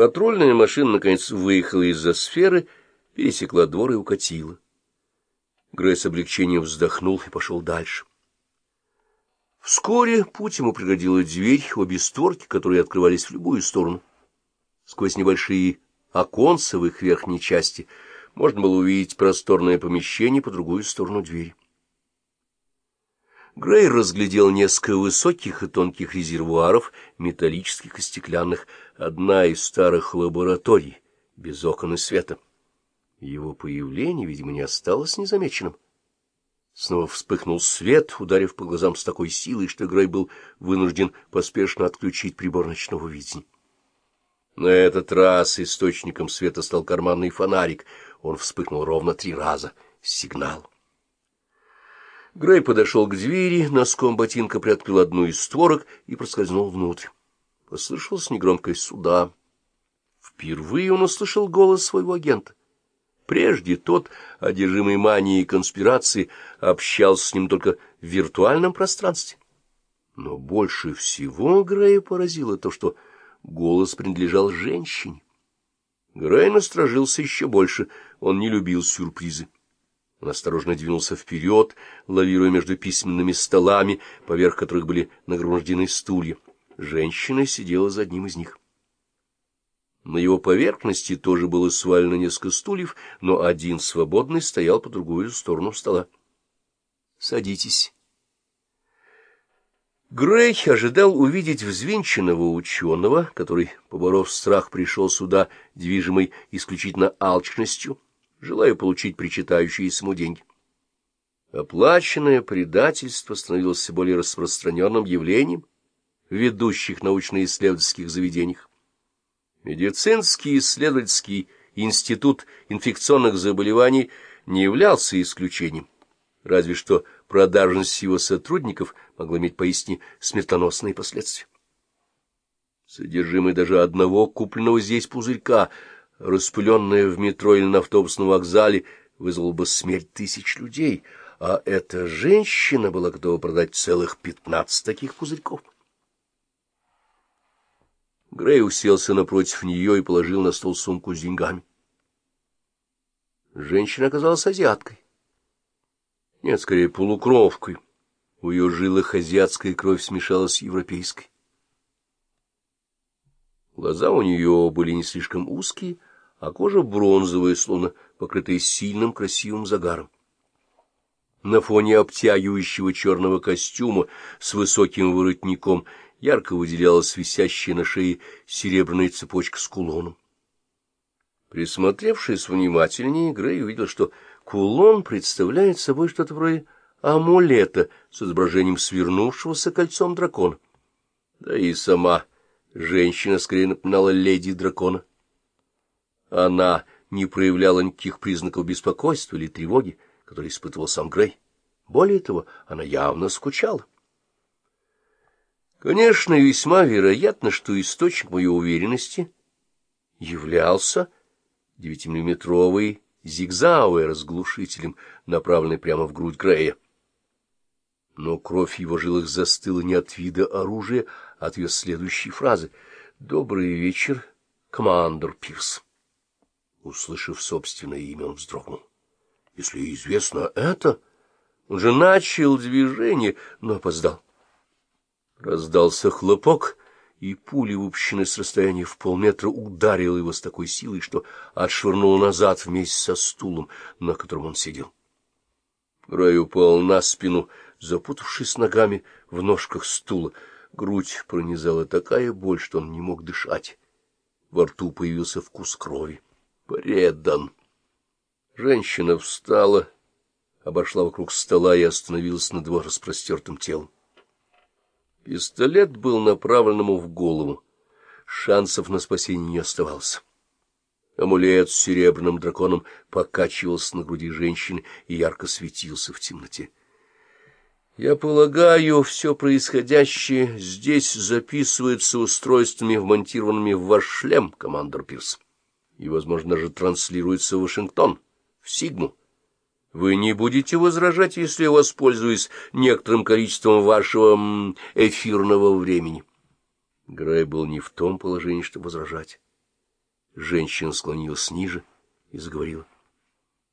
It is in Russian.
Патрульная машина, наконец, выехала из-за сферы, пересекла двор и укатила. Грей с облегчением вздохнул и пошел дальше. Вскоре путь ему преградила дверь, обе створки, которые открывались в любую сторону. Сквозь небольшие оконца в их верхней части можно было увидеть просторное помещение по другую сторону двери. Грей разглядел несколько высоких и тонких резервуаров, металлических и стеклянных, одна из старых лабораторий, без окон и света. Его появление, видимо, не осталось незамеченным. Снова вспыхнул свет, ударив по глазам с такой силой, что Грей был вынужден поспешно отключить прибор ночного видения. На этот раз источником света стал карманный фонарик. Он вспыхнул ровно три раза. Сигнал. Грей подошел к двери, носком ботинка приоткрыл одну из створок и проскользнул внутрь. Послышалась негромкая суда. Впервые он услышал голос своего агента. Прежде тот, одержимый манией конспирации, общался с ним только в виртуальном пространстве. Но больше всего Грея поразило то, что голос принадлежал женщине. Грей насторожился еще больше, он не любил сюрпризы. Он осторожно двинулся вперед, лавируя между письменными столами, поверх которых были нагромождены стулья. Женщина сидела за одним из них. На его поверхности тоже было свалено несколько стульев, но один свободный стоял по другую сторону стола. — Садитесь. Грей ожидал увидеть взвинченного ученого, который, поборов страх, пришел сюда, движимый исключительно алчностью, желая получить причитающиеся ему деньги. Оплаченное предательство становилось все более распространенным явлением в ведущих научно-исследовательских заведениях. Медицинский исследовательский институт инфекционных заболеваний не являлся исключением, разве что продажность его сотрудников могла иметь поистине смертоносные последствия. Содержимое даже одного купленного здесь пузырька, распыленное в метро или на автобусном вокзале, вызвало бы смерть тысяч людей, а эта женщина была готова продать целых пятнадцать таких пузырьков. Грей уселся напротив нее и положил на стол сумку с деньгами. Женщина оказалась азиаткой. Нет, скорее, полукровкой. У ее жилах азиатская кровь смешалась с европейской. Глаза у нее были не слишком узкие, а кожа бронзовая, словно покрытая сильным красивым загаром. На фоне обтягивающего черного костюма с высоким воротником ярко выделялась висящая на шее серебряная цепочка с кулоном. Присмотревшись внимательнее, Грей увидел, что кулон представляет собой что-то вроде амулета с изображением свернувшегося кольцом дракона. Да и сама женщина скорее напоминала леди дракона. Она не проявляла никаких признаков беспокойства или тревоги, которые испытывал сам Грей. Более того, она явно скучала. Конечно, весьма вероятно, что источник моей уверенности являлся девятимиллиметровый зигзауэр с глушителем, направленный прямо в грудь Грея. Но кровь его жилах застыла не от вида оружия, а от ее следующей фразы. «Добрый вечер, командор Пирс». Услышав собственное имя, он вздрогнул. «Если известно это...» Он же начал движение, но опоздал. Раздался хлопок, и пуля, выпущенная с расстояния в полметра, ударила его с такой силой, что отшвырнула назад вместе со стулом, на котором он сидел. Рай упал на спину, запутавшись ногами в ножках стула. Грудь пронизала такая боль, что он не мог дышать. Во рту появился вкус крови. Предан. Женщина встала, обошла вокруг стола и остановилась над его распростертым телом. Пистолет был направлен ему в голову. Шансов на спасение не оставалось. Амулет с серебряным драконом покачивался на груди женщины и ярко светился в темноте. Я полагаю, все происходящее здесь записывается устройствами, вмонтированными в ваш шлем, командор Пирс, и, возможно, даже транслируется в Вашингтон, в Сигму. Вы не будете возражать, если я воспользуюсь некоторым количеством вашего эфирного времени? Грей был не в том положении, чтобы возражать. Женщина склонилась ниже и заговорила. —